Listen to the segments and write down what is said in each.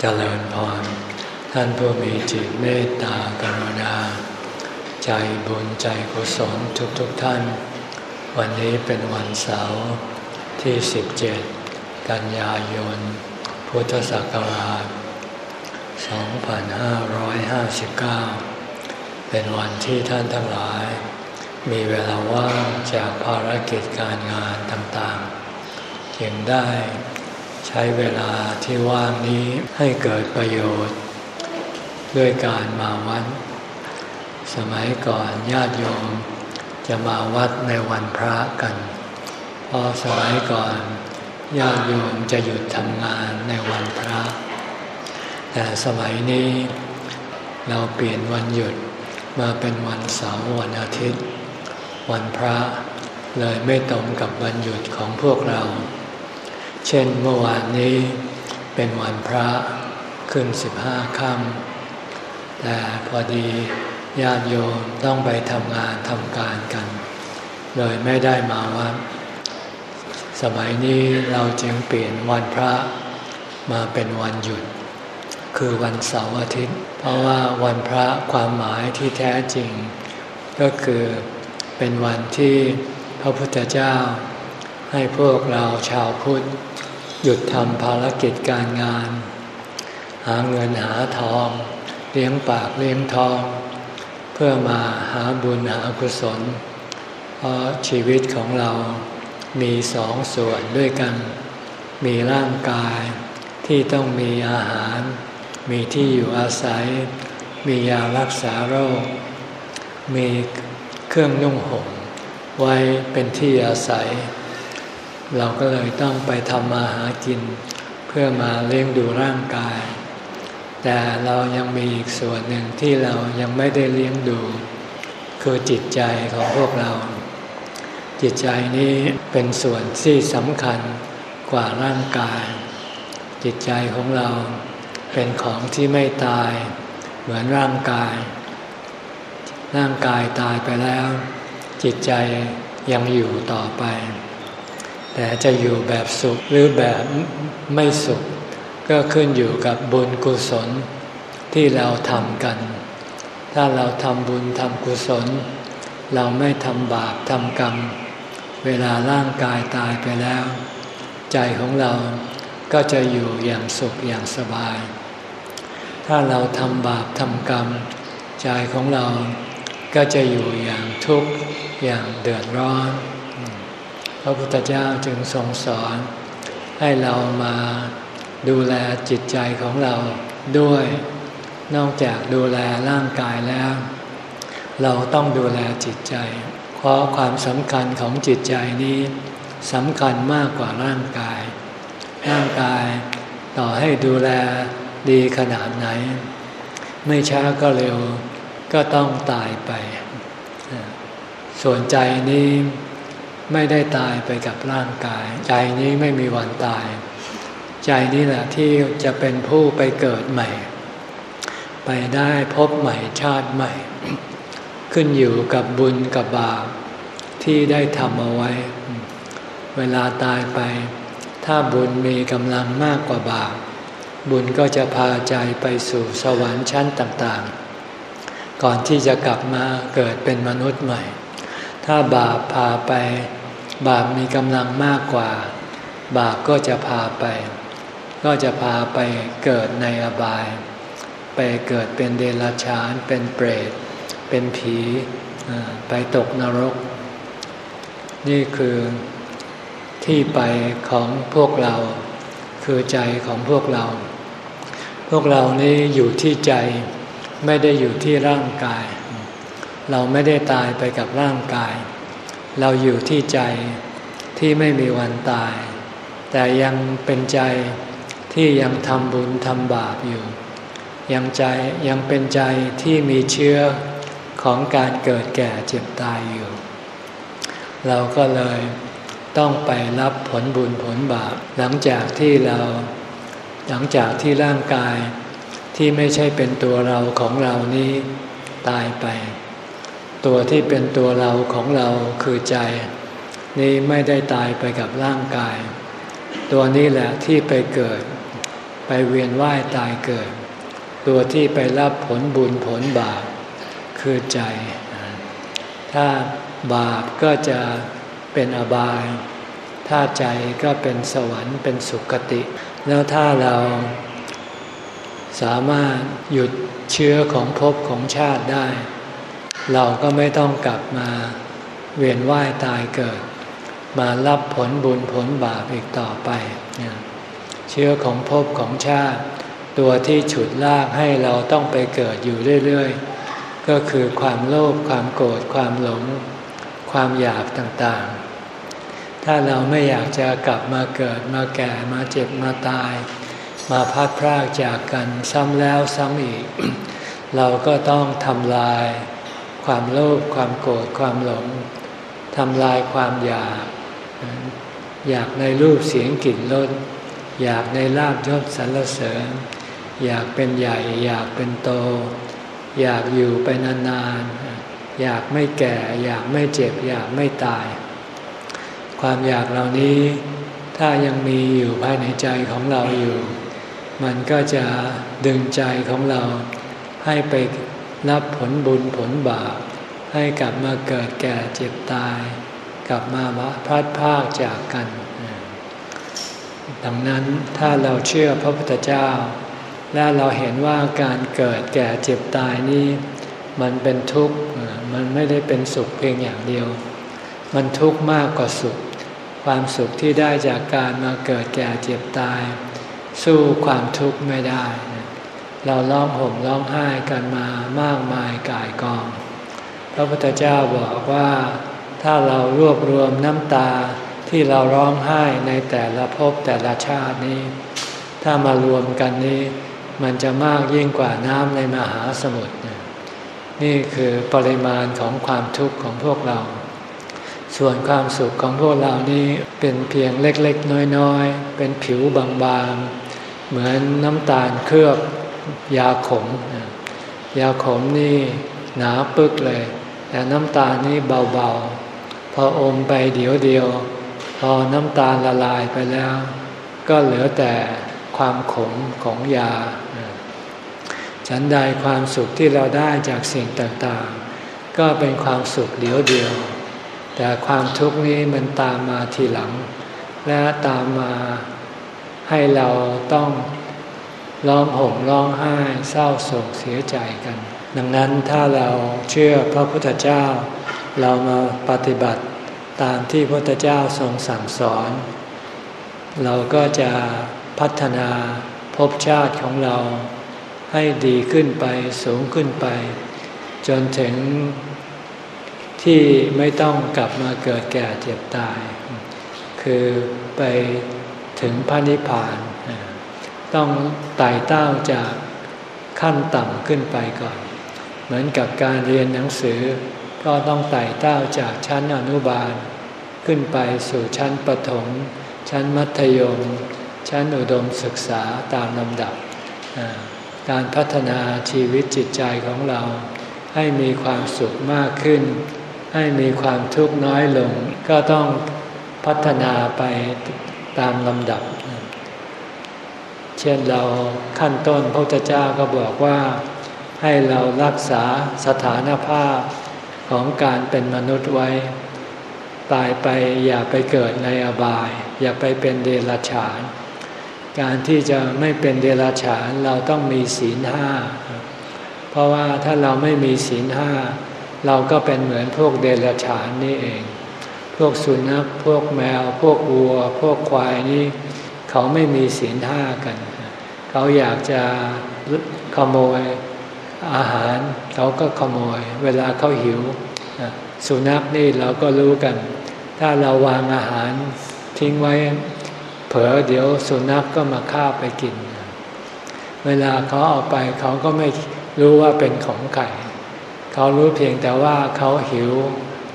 เจริญพร ท่านผู้มีจิตเมตตากรุณา ใจบุญใจกุศลทุกๆทท่าน วันนี้เป็นวันเสาร์ที่ 17 กันยายน พุทธศักราช 2559 เป็นวันที่ท่านทั้งหลาย มีเวลาว่างจากภารกิจการงานต่างๆ จึงได้ ช้เวลาที่ว่างนี้ให้เกิดประโยชน์ ด้วยการมาวัด สมัยก่อนญาติโยมจะมาวัดในวันพระกันเพราะสมัยก่อนญาติโยมจะหยุดทำงานในวันพระ แต่สมัยนี้เราเปลี่ยนวันหยุดมาเป็นวันเสาร์วันอาทิตย์ วันพระเลยไม่ตรงกับวันหยุดของพวกเรา เช่นเมื่อวานนี้เป็นวันพระขึ้นสิบห้าค่ำแต่พอดีญาติโยมต้องไปทำงานทำการกัน เลยไม่ได้มาวัดสมัยนี้เราจึงเปลี่ยนวันพระมาเป็นวันหยุด คือวันเสาร์อาทิตย์ เพราะว่าวันพระความหมายที่แท้จริง ก็คือเป็นวันที่พระพุทธเจ้า ให้พวกเราชาวพุทธ หยุดทำภารกิจการงาน หาเงินหาทอง เลี้ยงปากเลี้ยงทอง เพื่อมาหาบุญหากุศล เพราะชีวิตของเรามีสองส่วนด้วยกัน มีร่างกายที่ต้องมีอาหาร มีที่อยู่อาศัย มียารักษาโรค มีเครื่องนุ่งห่มไว้เป็นที่อาศัย เราก็เลยต้องไปทำมาหากิน เพื่อมาเลี้ยงดูร่างกาย แต่เรายังมีอีกส่วนหนึ่งที่เรายังไม่ได้เลี้ยงดู คือจิตใจของพวกเรา จิตใจนี้เป็นส่วนที่สำคัญกว่าร่างกาย จิตใจของเราเป็นของที่ไม่ตาย เหมือนร่างกาย ร่างกายตายไปแล้ว จิตใจยังอยู่ต่อไป แต่จะอยู่แบบสุขหรือแบบไม่สุข ก็ขึ้นอยู่กับบุญกุศลที่เราทำกัน ถ้าเราทำบุญทำกุศล เราไม่ทำบาปทำกรรม เวลาร่างกายตายไปแล้ว ใจของเราก็จะอยู่อย่างสุขอย่างสบาย ถ้าเราทำบาปทำกรรม ใจของเราก็จะอยู่อย่างทุกข์อย่างเดือดร้อน ระพุทธเจ้าจึงทรงสอน ให้เรามาดูแลจิตใจของเราด้วย นอกจากดูแลร่างกายแล้ว เราต้องดูแลจิตใจ เพราะความสำคัญของจิตใจนี้สำคัญมากกว่าร่างกาย ร่างกายต่อให้ดูแลดีขนาดไหน ไม่ช้าก็เร็วก็ต้องตายไป ส่วนใจนี้ ไม่ได้ตายไปกับร่างกาย ใจนี้ไม่มีวันตาย ใจนี้แหละที่จะเป็นผู้ไปเกิดใหม่ ไปได้พบใหม่ชาติใหม่ ขึ้นอยู่กับบุญกับบาปที่ได้ทำเอาไว้ เวลาตายไป ถ้าบุญมีกำลังมากกว่าบาปบุญก็จะพาใจไปสู่สวรรค์ชั้นต่างๆ ก่อนที่จะกลับมาเกิดเป็นมนุษย์ใหม่ ถ้าบาปพาไป บาปมีกำลังมากกว่า บาปก็จะพาไป ก็จะพาไปเกิดในอบาย ไปเกิดเป็นเดรัจฉาน เป็นเปรต เป็นผีไปตกนรก นี่คือที่ไปของพวกเรา คือใจของพวกเรา พวกเรานี้อยู่ที่ใจไม่ได้อยู่ที่ร่างกาย เราไม่ได้ตายไปกับร่างกาย เราอยู่ที่ใจที่ไม่มีวันตาย แต่ยังเป็นใจที่ยังทำบุญทำบาปอยู่ ยังใจยังเป็นใจที่มีเชื้อของการเกิดแก่เจ็บตายอยู่ เราก็เลยต้องไปรับผลบุญผลบาป หลังจากที่เรา หลังจากที่ร่างกายที่ไม่ใช่เป็นตัวเราของเรานี้ตายไป ตัวที่เป็นตัวเราของเราคือใจ นี้ไม่ได้ตายไปกับร่างกาย ตัวนี้แหละที่ไปเกิดไปไปเวียนว่ายตายเกิด ตัวที่ไปรับผลบุญผลบาปคือใจ ถ้าบาปก็จะเป็นอบาย ถ้าใจก็เป็นสวรรค์เป็นสุคติ แล้วถ้าเราสามารถหยุดเชื้อของภพของชาติได้ เราก็ไม่ต้องกลับมาเวียนว่ายตายเกิด มารับผลบุญผลบาปอีกต่อไป เชื้อของภพของชาติ ตัวที่ฉุดลากให้เราต้องไปเกิดอยู่เรื่อยๆ ก็คือความโลภความโกรธความหลง ความอยากต่างๆ ถ้าเราไม่อยากจะกลับมาเกิดมาแก่มาเจ็บมาตาย มาพัดพรากจากกันซ้ำแล้วซ้ำอีก เราก็ต้องทำลาย ความโลภความโกรธความหลงทำลายความอยาก อยากในรูปเสียงกลิ่นรสอยากในลาบยศสรรเสริญ อยากเป็นใหญ่ อยากเป็นโต อยากอยู่ไปนานๆอยากไม่แก่ อยากไม่เจ็บ อยากไม่ตาย ความอยากเหล่านี้ถ้ายังมีอยู่ภายในใจของเราอยู่ มันก็จะดึงใจของเราให้ไป รับผลบุญผลบาปให้กลับมาเกิดแก่เจ็บตาย กลับมาพลัดพากจากกัน ดังนั้นถ้าเราเชื่อพระพุทธเจ้า และเราเห็นว่าการเกิดแก่เจ็บตายนี้มันเป็นทุกข์มันไม่ได้เป็นสุขเพียงอย่างเดียว มันทุกข์มากกว่าสุข ความสุขที่ได้จากการมาเกิดแก่เจ็บตาย สู้ความทุกข์ไม่ได้ เราร้องห่มร้องไห้กันมามากมายกายกอง พระพุทธเจ้าบอกว่าถ้าเรารวบรวมน้ำตาที่เราร้องไห้ในแต่ละภพแต่ละชาตินี้ ถ้ามารวมกันนี้ มันจะมากยิ่งกว่าน้ำในมหาสมุทรนี่คือปริมาณของความทุกข์ของพวกเรา ส่วนความสุขของพวกเรานี้เป็นเพียงเล็กๆ น้อยๆ เป็นผิวบางๆ เหมือนน้ำตาลเคลือบ ยาขม ยาขมนี่หนาปึกเลย แต่น้ำตาลนี่เบาๆ พออมไปเดี๋ยวเดียว พอน้ำตาลละลายไปแล้ว ก็เหลือแต่ความขมของยา ฉันใดความสุขที่เราได้จากสิ่งต่างๆ ก็เป็นความสุขเดียวเดียว แต่ความทุกข์นี้มันตามมาทีหลัง และตามมาให้เราต้อง ร้องห่มร้องไห้เศร้าโศกเสียใจกัน ดังนั้นถ้าเราเชื่อพระพุทธเจ้า เรามาปฏิบัติตามที่พระพุทธเจ้าทรงสั่งสอน เราก็จะพัฒนาภพชาติของเราให้ดีขึ้นไปสูงขึ้นไป จนถึงที่ไม่ต้องกลับมาเกิดแก่เจ็บตาย คือไปถึงพระนิพพาน ต้องไต่เต้าจากขั้นต่ำขึ้นไปก่อน เหมือนกับการเรียนหนังสือ ก็ต้องไต่เต้าจากชั้นอนุบาล ขึ้นไปสู่ชั้นประถม ชั้นมัธยม ชั้นอุดมศึกษาตามลำดับ การพัฒนาชีวิตจิตใจของเรา ให้มีความสุขมากขึ้น ให้มีความทุกข์น้อยลง ก็ต้องพัฒนาไปตามลำดับ เช่นเราขั้นต้นพระพุทธเจ้าก็บอกว่า ให้เรารักษาสถานภาพของการเป็นมนุษย์ไว้ ตายไปอย่าไปเกิดในอบาย อย่าไปเป็นเดรัจฉาน การที่จะไม่เป็นเดรัจฉานเราต้องมีศีลห้าเพราะว่าถ้าเราไม่มีศีลห้าเราก็เป็นเหมือนพวกเดรัจฉานนี่เอง พวกสุนัขพวกแมว พวกวัว พวกควายนี่ เขาไม่มีศีลห้ากัน เขาอยากจะขโมยอาหาร เขาก็ขโมย เวลาเขาหิว สุนัขนี่เราก็รู้กัน ถ้าเราวางอาหารทิ้งไว้ เผลอเดี๋ยวสุนัขกก็มาฆ่าไปกิน เวลาเขาเอาไปเขาก็ไม่รู้ว่าเป็นของไก่เขารู้เพียงแต่ว่าเขาหิว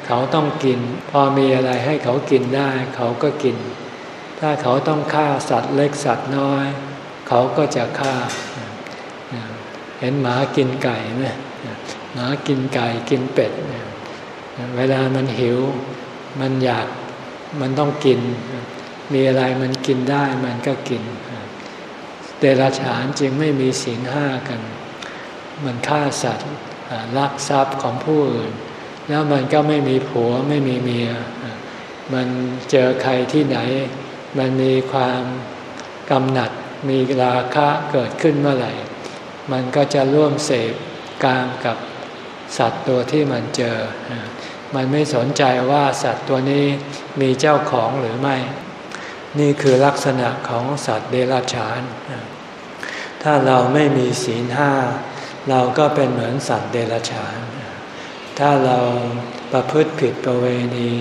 เขาต้องกิน พอมีอะไรให้เขากินได้ เขาก็กิน ถ้าเขาต้องฆ่าสัตว์เล็กสัตว์น้อย เขาก็จะฆ่า เห็นหมากินไก่ไหมหมากินไก่กินเป็ด เวลามันหิว มันอยากมันต้องกิน มีอะไรมันกินได้มันก็กิน เดรัจฉานจึงไม่มีศีลห้ากัน มันฆ่าสัตว์ลักทรัพย์ของผู้อื่น แล้วมันก็ไม่มีผัวไม่มีเมีย มันเจอใครที่ไหน มันมีความกำหนัดมีราคะเกิดขึ้นเมื่อไหร่ มันก็จะร่วมเสพกามกับสัตว์ตัวที่มันเจอ มันไม่สนใจว่าสัตว์ตัวนี้มีเจ้าของหรือไม่ นี่คือลักษณะของสัตว์เดรัจฉาน ถ้าเราไม่มีศีลห้าเราก็เป็นเหมือนสัตว์เดรัจฉาน ถ้าเราประพฤติผิดประเวณี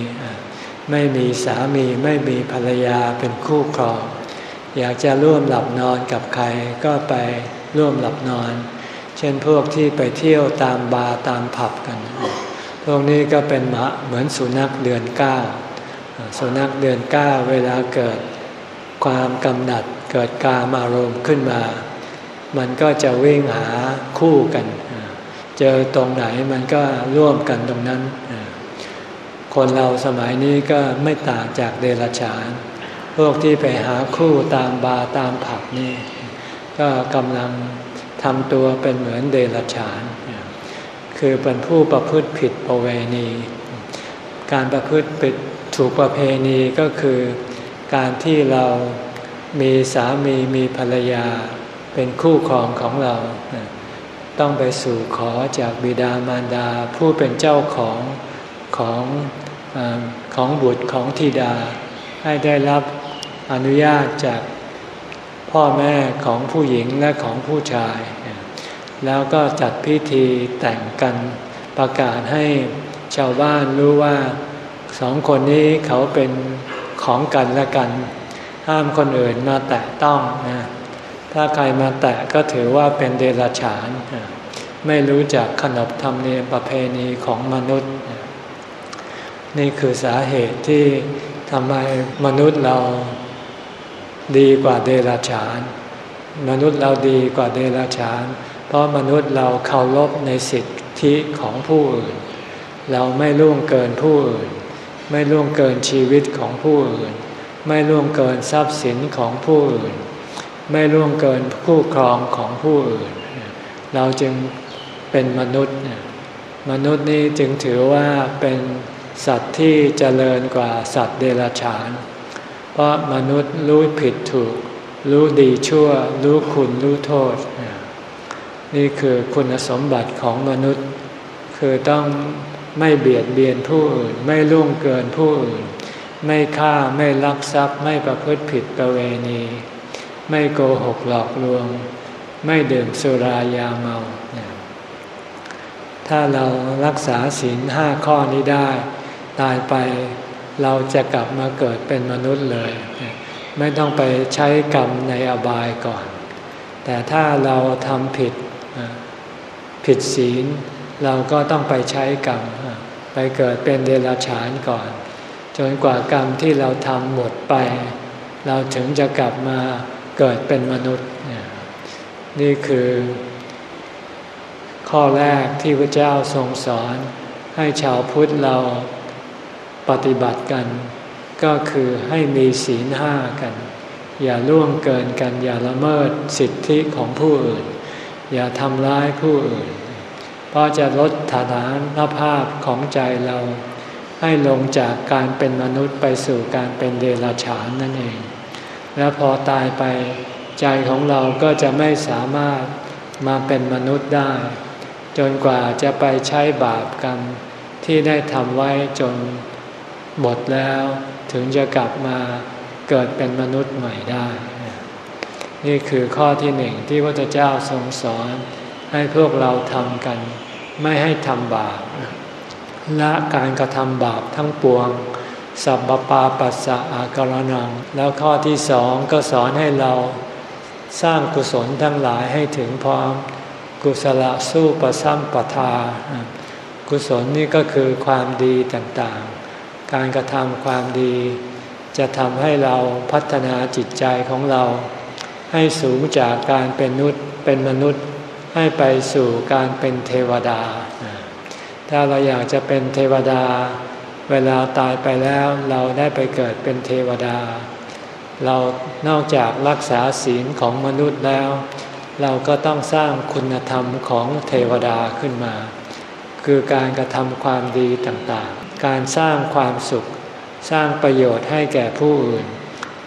ไม่มีสามีไม่มีภรรยาเป็นคู่ครอง อยากจะร่วมหลับนอนกับใครก็ไปร่วมหลับนอน เช่นพวกที่ไปเที่ยวตามบาร์ตามผับกัน พวกนี้ก็เป็นหมาเหมือนสุนัขเดือนเก้าสุนัขเดือนเก้าเวลาเกิดความกำหนัดเกิดกามอารมณ์ขึ้นมา มันก็จะวิ่งหาคู่กัน เจอตรงไหนมันก็ร่วมกันตรงนั้น คนเราสมัยนี้ก็ไม่ต่างจากเดรัจฉาน พวกที่ไปหาคู่ตามบาร์ตามผับนี่ ก็กำลังทำตัวเป็นเหมือนเดรัจฉาน คือเป็นผู้ประพฤติผิดประเวณี การประพฤติผิดถูกประเพณีก็คือการที่เรามีสามีมีภรรยาเป็นคู่ครองของเรา ต้องไปสู่ขอจากบิดามารดาผู้เป็นเจ้าของของ ของบุตรของธิดา ให้ได้รับอนุญาตจากพ่อแม่ของผู้หญิงและของผู้ชาย แล้วก็จัดพิธีแต่งกันประกาศให้ชาวบ้านรู้ว่าสองคนนี้เขาเป็นของกันและกัน ห้ามคนอื่นมาแตะต้องนะถ้าใครมาแตะก็ถือว่าเป็นเดรัจฉาน ไม่รู้จักขนบธรรมเนียมประเพณีของมนุษย์ นี่คือสาเหตุที่ทำไมมนุษย์เราดีกว่าเดรัจฉาน มนุษย์เราดีกว่าเดรัจฉาน เพราะมนุษย์เราเคารพในสิทธิของผู้อื่น เราไม่ล่วงเกินผู้อื่น ไม่ล่วงเกินชีวิตของผู้อื่น ไม่ล่วงเกินทรัพย์สินของผู้อื่น ไม่ล่วงเกินผู้ครองของผู้อื่น เราจึงเป็นมนุษย์ มนุษย์นี้จึงถือว่าเป็น สัตว์ที่เจริญกว่าสัตว์เดรัจฉาน เพราะมนุษย์รู้ผิดถูก รู้ดีชั่ว รู้คุณรู้โทษ นี่คือคุณสมบัติของมนุษย์ คือต้องไม่เบียดเบียนผู้อื่น ไม่ล่วงเกินผู้อื่น ไม่ฆ่าไม่ลักทรัพย์ ไม่ประพฤติผิดประเวณี ไม่โกหกหลอกลวง ไม่ดื่มสุรายาเมาถ้าเรารักษาศีลห้าข้อนี้ได้ ตายไปเราจะกลับมาเกิดเป็นมนุษย์เลย ไม่ต้องไปใช้กรรมในอบายก่อน แต่ถ้าเราทำผิดผิดศีล เราก็ต้องไปใช้กรรม ไปเกิดเป็นเดรัจฉานก่อน จนกว่ากรรมที่เราทำหมดไป เราถึงจะกลับมาเกิดเป็นมนุษย์ นี่คือ ข้อแรกที่พระเจ้าทรงสอนให้ชาวพุทธเรา ปฏิบัติกัน ก็คือให้มีศีลห้ากัน อย่าล่วงเกินกัน อย่าละเมิดสิทธิของผู้อื่น อย่าทำร้ายผู้อื่น เพราะจะลดฐานะภาพของใจเรา ให้ลงจากการเป็นมนุษย์ไปสู่การเป็นเดรัจฉานนั่นเอง แล้วพอตายไปใจของเราก็จะไม่สามารถมาเป็นมนุษย์ได้ จนกว่าจะไปใช้บาปกรรมที่ได้ทำไว้จน หมดแล้วถึงจะกลับมาเกิดเป็นมนุษย์ใหม่ได้ นี่คือข้อที่หนึ่งที่พระเจ้าทรงสอนให้พวกเราทำกัน ไม่ให้ทำบาปละการกระทำบาปทั้งปวง สัพปาปัสสะอาการนัง แล้วข้อที่สองก็สอนให้เราสร้างกุศลทั้งหลายให้ถึงพร้อม กุศลสู้ประซ้ำปทา กุศลนี่ก็คือความดีต่าง การกระทำความดี จะทำให้เราพัฒนาจิตใจของเรา ให้สูงจากการเป็นนุษย์เป็นมนุษย์ให้ไปสู่การเป็นเทวดา ถ้าเราอยากจะเป็นเทวดา เวลาตายไปแล้วเราได้ไปเกิดเป็นเทวดา เรานอกจากรักษาศีลของมนุษย์แล้ว เราก็ต้องสร้างคุณธรรมของเทวดาขึ้นมา คือการกระทำความดีต่างๆ การสร้างความสุข สร้างประโยชน์ให้แก่ผู้อื่น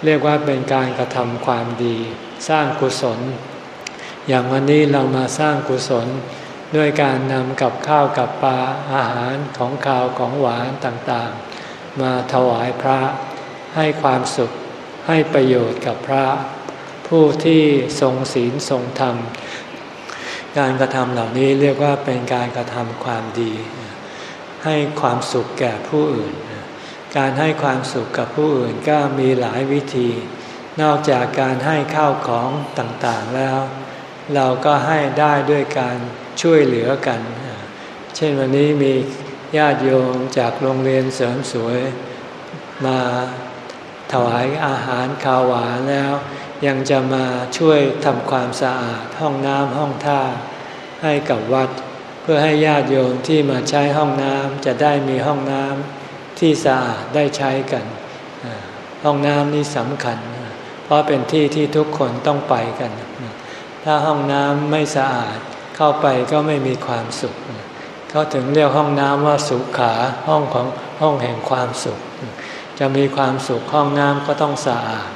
เรียกว่าเป็นการกระทำความดี สร้างกุศล อย่างวันนี้เรามาสร้างกุศล ด้วยการนำกับข้าวกับปลาอาหารของข้าวของหวานต่างๆ มาถวายพระให้ความสุขให้ประโยชน์กับพระ ผู้ที่ทรงศีลทรงธรรม การกระทำเหล่านี้เรียกว่าเป็นการกระทำความดี ให้ความสุขแก่ผู้อื่น การให้ความสุขกับผู้อื่นก็มีหลายวิธี นอกจากการให้ข้าวของต่างๆแล้ว เราก็ให้ได้ด้วยการช่วยเหลือกัน เช่นวันนี้มีญาติโยมจากโรงเรียนเสริมสวย มาถวายอาหารข้าวหวานแล้ว ยังจะมาช่วยทำความสะอาดห้องน้ำห้องท่าให้กับวัด เพื่อให้ญาติโยมที่มาใช้ห้องน้ำจะได้มีห้องน้ำที่สะอาดได้ใช้กัน ห้องน้ำนี่สำคัญ เพราะเป็นที่ที่ทุกคนต้องไปกัน ถ้าห้องน้ำไม่สะอาดเข้าไปก็ไม่มีความสุข เขาถึงเรียกห้องน้ำว่าสุขาห้องของห้องแห่งความสุข จะมีความสุขห้องน้ำก็ต้องสะอาด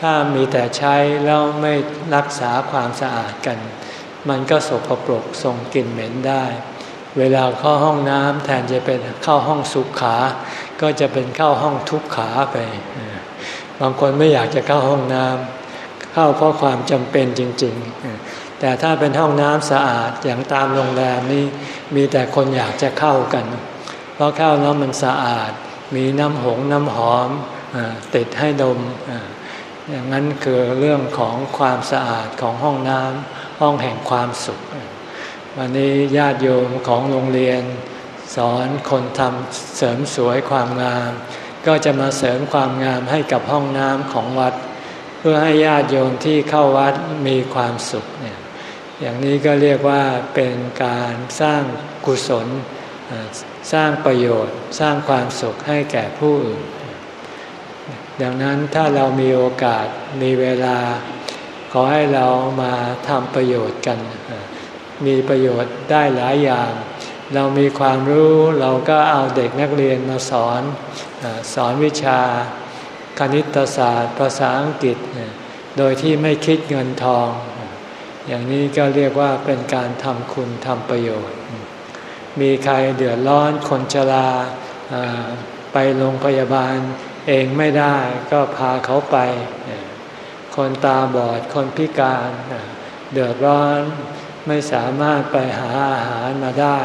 ถ้ามีแต่ใช้แล้วไม่รักษาความสะอาดกัน มันก็สกปรกส่งกลิ่นเหม็นได้ เวลาเข้าห้องน้ำแทนจะเป็นเข้าห้องสุขขา ก็จะเป็นเข้าห้องทุกขาไป บางคนไม่อยากจะเข้าห้องน้ำเข้าเพราะความจำเป็นจริง ๆ แต่ถ้าเป็นห้องน้ำสะอาดอย่างตามโรงแรมนี่มีแต่คนอยากจะเข้ากัน เพราะเข้าแล้วมันสะอาด มีน้ำหงน้ำหอมอติดให้ดมออย่างนั้นคือเรื่องของความสะอาดของห้องน้ำ ห้องแห่งความสุข วันนี้ญาติโยมของโรงเรียน สอนคนทำเสริมสวยความงาม ก็จะมาเสริมความงามให้กับห้องน้ำของวัด เพื่อให้ญาติโยมที่เข้าวัดมีความสุขเนี่ยอย่างนี้ก็เรียกว่าเป็นการสร้างกุศลสร้างประโยชน์ สร้างความสุขให้แก่ผู้อื่น ดังนั้นถ้าเรามีโอกาสมีเวลา ขอให้เรามาทำประโยชน์กัน มีประโยชน์ได้หลายอย่าง เรามีความรู้เราก็เอาเด็กนักเรียนมาสอน สอนวิชาคณิตศาสตร์ ภาษาอังกฤษ โดยที่ไม่คิดเงินทอง อย่างนี้ก็เรียกว่าเป็นการทำคุณทำประโยชน์ มีใครเดือดร้อนคนชราไปโรงพยาบาลเองไม่ได้ก็พาเขาไป คนตาบอดคนพิการ เดือดร้อนไม่สามารถไปหาอาหารมาได้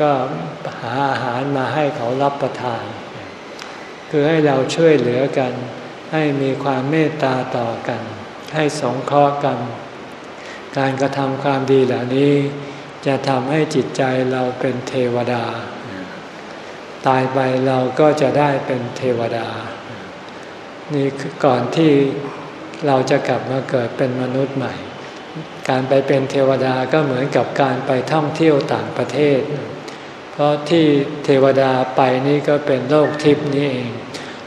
ก็หาอาหารมาให้เขารับประทาน คือให้เราช่วยเหลือกัน ให้มีความเมตตาต่อกัน ให้สงเคราะห์กัน การกระทำความดีเหล่านี้ จะทำให้จิตใจเราเป็นเทวดา ตายไปเราก็จะได้เป็นเทวดา นี่คือก่อนที่ เราจะกลับมาเกิดเป็นมนุษย์ใหม่ การไปเป็นเทวดาก็เหมือนกับการไปท่องเที่ยวต่างประเทศ เพราะที่เทวดาไปนี่ก็เป็นโลกทิพย์นี่เอง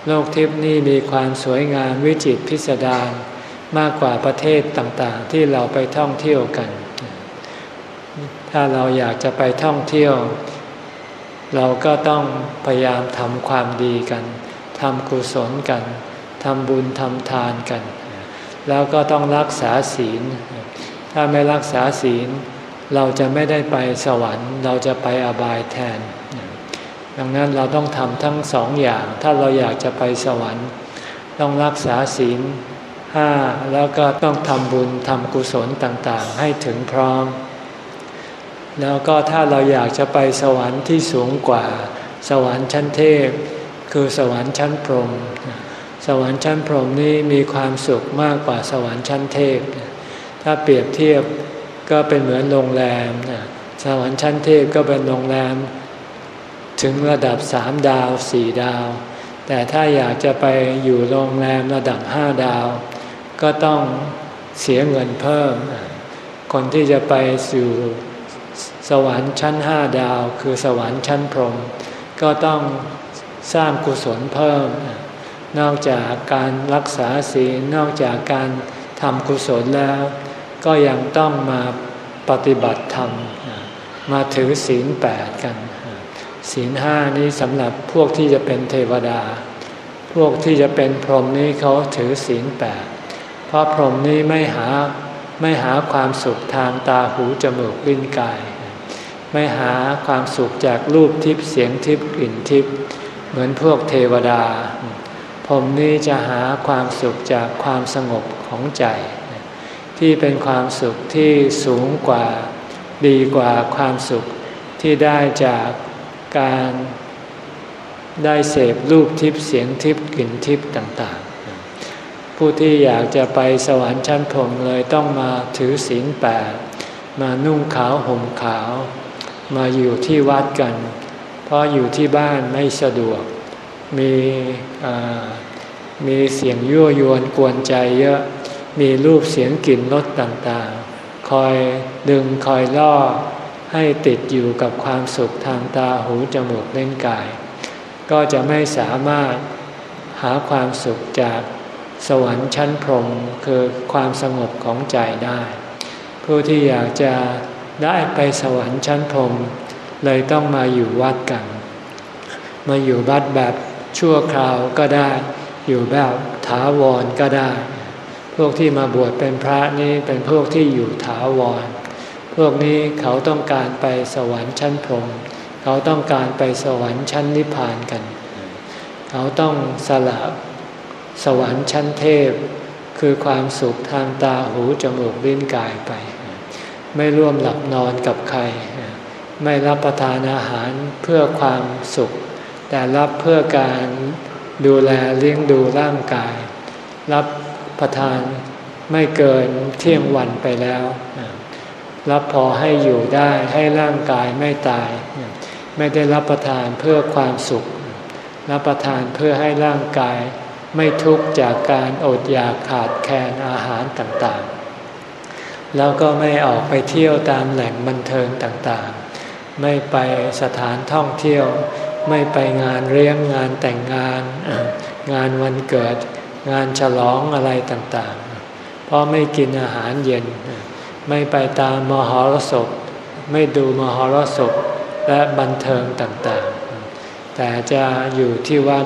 โลกทิพย์นี่มีความสวยงามวิจิตรพิสดารมากกว่าประเทศต่างๆ ที่เราไปท่องเที่ยวกัน ถ้าเราอยากจะไปท่องเที่ยว เราก็ต้องพยายามทำความดีกันทำกุศลกันทำบุญทำทานกัน แล้วก็ต้องรักษาศีล ถ้าไม่รักษาศีล เราจะไม่ได้ไปสวรรค์ เราจะไปอบายแทน ดังนั้นเราต้องทำทั้งสองอย่าง ถ้าเราอยากจะไปสวรรค์ ต้องรักษาศีลห้าแล้วก็ต้องทำบุญทำกุศลต่างๆ ให้ถึงพร้อม แล้วก็ถ้าเราอยากจะไปสวรรค์ที่สูงกว่า สวรรค์ชั้นเทพ คือสวรรค์ชั้นพรหม สวรรค์ชั้นพรหมนี้มีความสุขมากกว่าสวรรค์ชั้นเทพ ถ้าเปรียบเทียบก็เป็นเหมือนโรงแรม สวรรค์ชั้นเทพก็เป็นโรงแรม ถึงระดับสามดาวสี่ดาว แต่ถ้าอยากจะไปอยู่โรงแรมระดับห้าดาว ก็ต้องเสียเงินเพิ่ม คนที่จะไปสู่สวรรค์ชั้นห้าดาว คือสวรรค์ชั้นพรหมก็ต้องสร้างกุศลเพิ่ม นอกจากการรักษาศีลนอกจากการทำกุศลแล้ว ก็ยังต้องมาปฏิบัติธรรม มาถือศีลแปดกัน ศีลห้านี้สำหรับพวกที่จะเป็นเทวดา พวกที่จะเป็นพรหมนี้เขาถือศีลแปดเพราะพรหมนี้ไม่หาไม่หาความสุขทางตาหูจมูกลิ้นกาย ไม่หาความสุขจากรูปทิพย์เสียงทิพย์กลิ่นทิพย์เหมือนพวกเทวดา มนี้จะหาความสุขจากความสงบของใจ ที่เป็นความสุขที่สูงกว่าดีกว่าความสุขที่ได้จากการได้เสพรูปทิพย์เสียงทิพย์กลิ่นทิพย์ต่างๆ ผู้ที่อยากจะไปสวรรค์ชั้นพรมเลยต้องมาถือศีลแปดมานุ่งขาวห่มขาว มาอยู่ที่วัดกัน เพราะอยู่ที่บ้านไม่สะดวก มีมีเสียงยั่วยวนกวนใจเยอะ มีรูปเสียงกลิ่นรสต่างๆ คอยดึงคอยล่อให้ติดอยู่กับความสุขทางตาหูจมูกเล่นกาย ก็จะไม่สามารถหาความสุขจากสวรรค์ชั้นพรหมคือความสงบของใจได้ ผู้ที่อยากจะได้ไปสวรรค์ชั้นพรหมเลยต้องมาอยู่วัดกัน มาอยู่วัดแบบ ชั่วคราวก็ได้ อยู่แบบถาวรก็ได้ พวกที่มาบวชเป็นพระนี่เป็นพวกที่อยู่ถาวร พวกนี้เขาต้องการไปสวรรค์ชั้นพรหมเขาต้องการไปสวรรค์ชั้นนิพพานกัน เขาต้องสละสวรรค์ชั้นเทพ คือความสุขทางตาหูจมูกลิ้นกายไป ไม่ร่วมหลับนอนกับใคร ไม่รับประทานอาหารเพื่อความสุข แต่รับเพื่อการดูแลเลี้ยงดูร่างกาย รับประทานไม่เกินเที่ยงวันไปแล้ว รับพอให้อยู่ได้ให้ร่างกายไม่ตาย ไม่ได้รับประทานเพื่อความสุข รับประทานเพื่อให้ร่างกายไม่ทุกข์จากการอดอยากขาดแคลนอาหารต่างๆ แล้วก็ไม่ออกไปเที่ยวตามแหล่งบันเทิงต่างๆ ไม่ไปสถานท่องเที่ยว ไม่ไปงานเลี้ยงงานแต่งงาน งานวันเกิด งานฉลองอะไรต่างๆ เพราะไม่กินอาหารเย็น ไม่ไปตามมหรสพ ไม่ดูมหรสพและบันเทิงต่างๆ แต่จะอยู่ที่วัด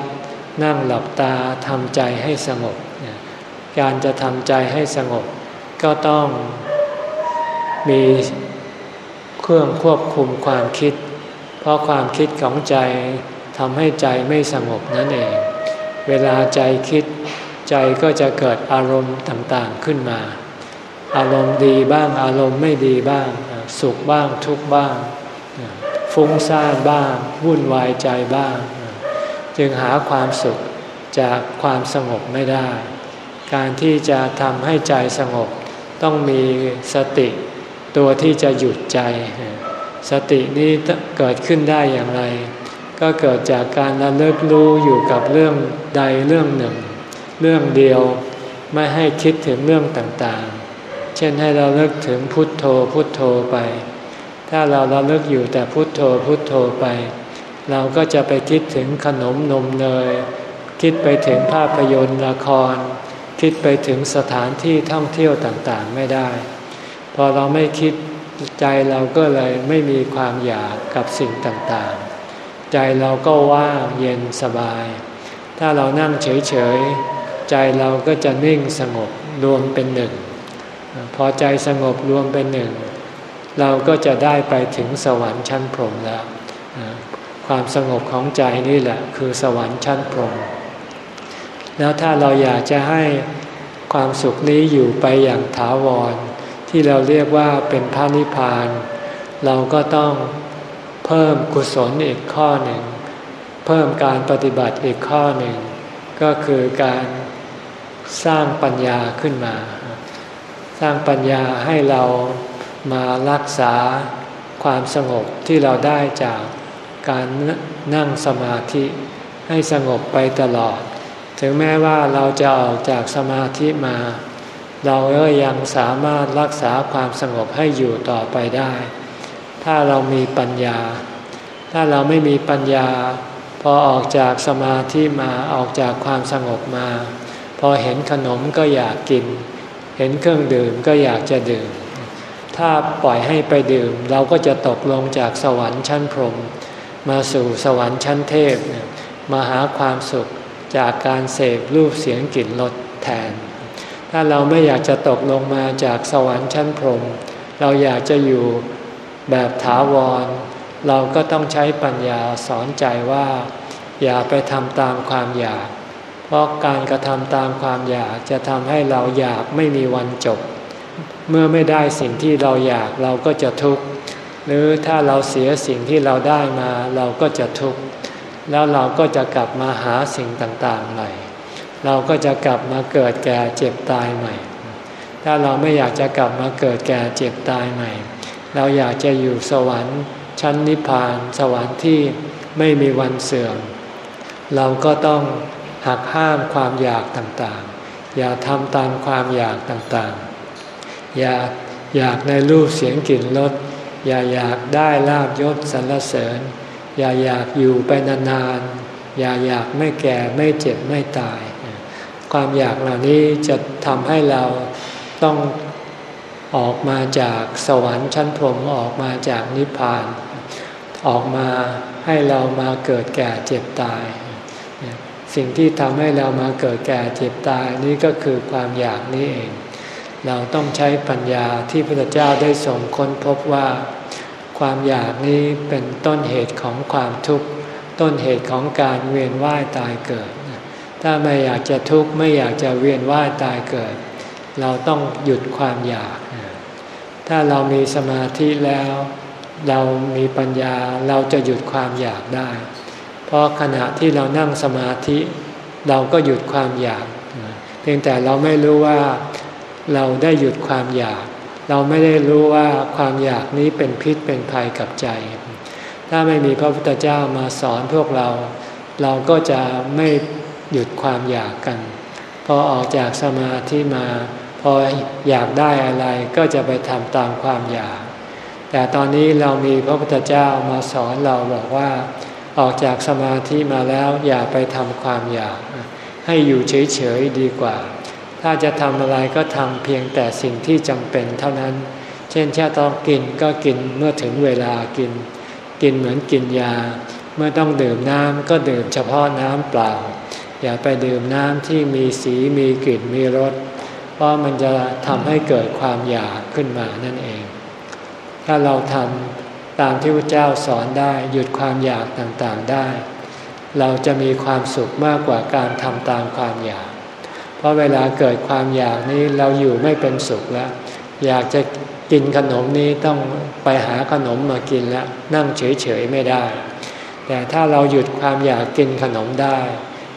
นั่งหลับตาทำใจให้สงบ การจะทำใจให้สงบ ก็ต้องมีเครื่องควบคุมความคิด ราะความคิดของใจทำให้ใจไม่สงบนั่นเอง เวลาใจคิดใจก็จะเกิดอารมณ์ต่างๆขึ้นมา อารมณ์ดีบ้างอารมณ์ไม่ดีบ้าง สุขบ้างทุกบ้าง ฟุ้งซ่านบ้าง วุ่นวายใจบ้าง จึงหาความสุขจากความสงบไม่ได้ การที่จะทำให้ใจสงบต้องมีสติ ตัวที่จะหยุดใจ สตินี้เกิดขึ้นได้อย่างไร ก็เกิดจากการระลึกรู้อยู่กับเรื่องใดเรื่องหนึ่ง เรื่องเดียวไม่ให้คิดถึงเรื่องต่างๆ เช่นให้เราเลิกถึงพุทโธพุทโธไป ถ้าเราเราเลิกอยู่แต่พุทโธพุทโธไป เราก็จะไปคิดถึงขนมนมเนย คิดไปถึงภาพยนตร์ละคร คิดไปถึงสถานที่ท่องเที่ยวต่างๆไม่ได้ พอเราไม่คิด ใจเราก็เลยไม่มีความอยากกับสิ่งต่างๆ ใจเราก็ว่างเย็นสบาย ถ้าเรานั่งเฉยๆ ใจเราก็จะนิ่งสงบรวมเป็นหนึ่ง พอใจสงบรวมเป็นหนึ่ง เราก็จะได้ไปถึงสวรรค์ชั้นพรหมแล้ว ความสงบของใจนี่แหละคือสวรรค์ชั้นพรหมแล้วถ้าเราอยากจะให้ความสุขนี้อยู่ไปอย่างถาวร ที่เราเรียกว่าเป็นพระนิพพาน เราก็ต้องเพิ่มกุศลอีกข้อหนึ่ง เพิ่มการปฏิบัติอีกข้อหนึ่ง ก็คือการสร้างปัญญาขึ้นมา สร้างปัญญาให้เรามารักษาความสงบที่เราได้จากการนั่งสมาธิให้สงบไปตลอด ถึงแม้ว่าเราจะออกจากสมาธิมา เราก็ยังสามารถรักษาความสงบให้อยู่ต่อไปได้ ถ้าเรามีปัญญา ถ้าเราไม่มีปัญญาพออออกจากสมาธิมาออกจากความสงบมา พอเห็นขนมก็อยากกิน เห็นเครื่องดื่มก็อยากจะดื่ม ถ้าปล่อยให้ไปดื่ม เราก็จะตกลงจากสวรรค์ชั้นพรหมมาสู่สวรรค์ชั้นเทพมาหาความสุขจากการเสพรูปเสียงกลิ่นรสแทน ถ้าเราไม่อยากจะตกลงมาจากสวรรค์ชั้นพรหมเราอยากจะอยู่แบบถาวร เราก็ต้องใช้ปัญญาสอนใจว่า อย่าไปทำตามความอยาก เพราะการกระทำตามความอยากจะทำให้เราอยากไม่มีวันจบ เมื่อไม่ได้สิ่งที่เราอยากเราก็จะทุกข์หรือถ้าเราเสียสิ่งที่เราได้มาเราก็จะทุกข์แล้วเราก็จะกลับมาหาสิ่งต่างๆใหม่ เราก็จะกลับมาเกิดแก่เจ็บตายใหม่ ถ้าเราไม่อยากจะกลับมาเกิดแก่เจ็บตายใหม่ เราอยากจะอยู่สวรรค์ ชั้นนิพพาน สวรรค์ที่ไม่มีวันเสื่อม เราก็ต้องหักห้ามความอยากต่างๆ อย่าทำตามความอยากต่างๆ อย่าอยากในรูปเสียงกลิ่นรสอย่าอยากได้ลาบยศสรรเสริญ อย่าอยากอยู่ไปนานๆ อย่าอยากไม่แก่ไม่เจ็บไม่ตาย ความอยากเหล่านี้จะทำให้เราต้องออกมาจากสวรรค์ชั้นพรหมออกมาจากนิพพาน ออกมาให้เรามาเกิดแก่เจ็บตาย สิ่งที่ทำให้เรามาเกิดแก่เจ็บตายนี่ก็คือความอยากนี่เอง เราต้องใช้ปัญญาที่พระเจ้าได้ส่งค้นพบว่า ความอยากนี้เป็นต้นเหตุของความทุกข์ ต้นเหตุของการเวียนว่ายตายเกิด ถ้าไม่อยากจะทุกข์ไม่อยากจะเวียนว่ายตายเกิด เราต้องหยุดความอยาก ถ้าเรามีสมาธิแล้ว เรามีปัญญาเราจะหยุดความอยากได้ เพราะขณะที่เรานั่งสมาธิเราก็หยุดความอยาก เพียงแต่เราไม่รู้ว่าเราได้หยุดความอยาก เราไม่ได้รู้ว่าความอยากนี้เป็นพิษเป็นภัยกับใจ ถ้าไม่มีพระพุทธเจ้ามาสอนพวกเรา เราก็จะไม่ หยุดความอยากกัน พอออกจากสมาธิมา พออยากได้อะไรก็จะไปทำตามความอยาก แต่ตอนนี้เรามีพระพุทธเจ้ามาสอนเราบอกว่า ออกจากสมาธิมาแล้วอย่าไปทำความอยาก ให้อยู่เฉยๆดีกว่า ถ้าจะทำอะไรก็ทำเพียงแต่สิ่งที่จำเป็นเท่านั้น เช่นถ้าต้องกินก็กินเมื่อถึงเวลากิน กินเหมือนกินยาเมื่อต้องดื่มน้ำก็ดื่มเฉพาะน้ำเปล่า อย่าไปดื่มน้ำที่มีสีมีกลิ่นมีรส เพราะมันจะทำให้เกิดความอยากขึ้นมานั่นเอง ถ้าเราทำตามที่พระเจ้าสอนได้หยุดความอยากต่างๆได้ เราจะมีความสุขมากกว่าการทำตามความอยาก เพราะเวลาเกิดความอยากนี้เราอยู่ไม่เป็นสุขแล้ว อยากจะกินขนมนี้ต้องไปหาขนมมากินแล้วนั่งเฉยๆไม่ได้ แต่ถ้าเราหยุดความอยากกินขนมได้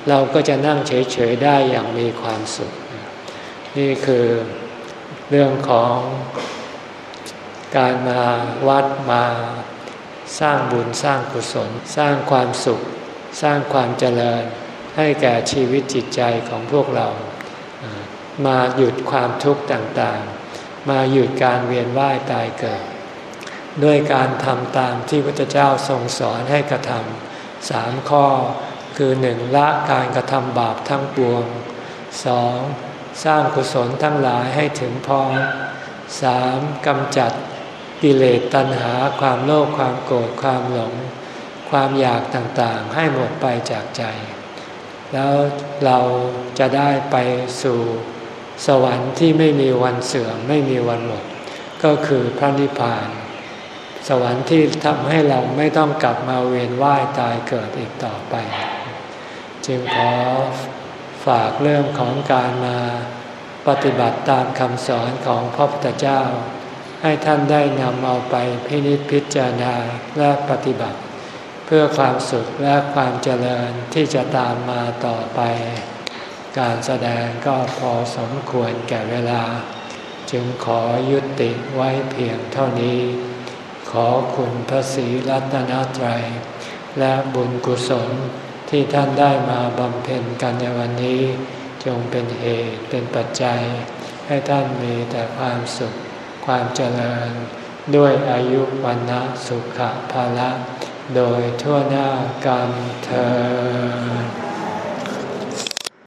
เราก็จะนั่งเฉยๆได้อย่างมีความสุข นี่คือเรื่องของการมาวัดมาสร้างบุญสร้างกุศล สร้างความสุข สร้างความเจริญ ให้แก่ชีวิตจิตใจของพวกเรา มาหยุดความทุกข์ต่างๆ มาหยุดการเวียนว่ายตายเกิด ด้วยการทำตามที่พระเจ้าทรงสอนให้กระทำสามข้อ คือหนึ่งละการกระทำบาปทั้งปวงสองสร้างกุศลทั้งหลายให้ถึงพร้อมสามกำจัดกิเลสตัณหาความโลภความโกรธความหลง ความอยากต่างๆ ให้หมดไปจากใจ แล้วเราจะได้ไปสู่สวรรค์ที่ไม่มีวันเสื่อมไม่มีวันหมด ก็คือพระนิพพาน สวรรค์ที่ทำให้เราไม่ต้องกลับมาเวียนว่ายตายเกิดอีกต่อไป จึงขอฝากเรื่องของการมาปฏิบัติตามคำสอนของพระพุทธเจ้า ให้ท่านได้นำเอาไปพินิจพิจารณาและปฏิบัติ เพื่อความสุขและความเจริญที่จะตามมาต่อไป การแสดงก็พอสมควรแก่เวลา จึงขอยุติไว้เพียงเท่านี้ ขอคุณพระศรีรัตนตรัยและบุญกุศล ที่ท่านได้มาบำเพ็ญกันในวันนี้ จงเป็นเหตุเป็นปัจจัย ให้ท่านมีแต่ความสุข ความเจริญ ด้วยอายุวันนะสุขภาละ โดยทั่วหน้ากันเธอ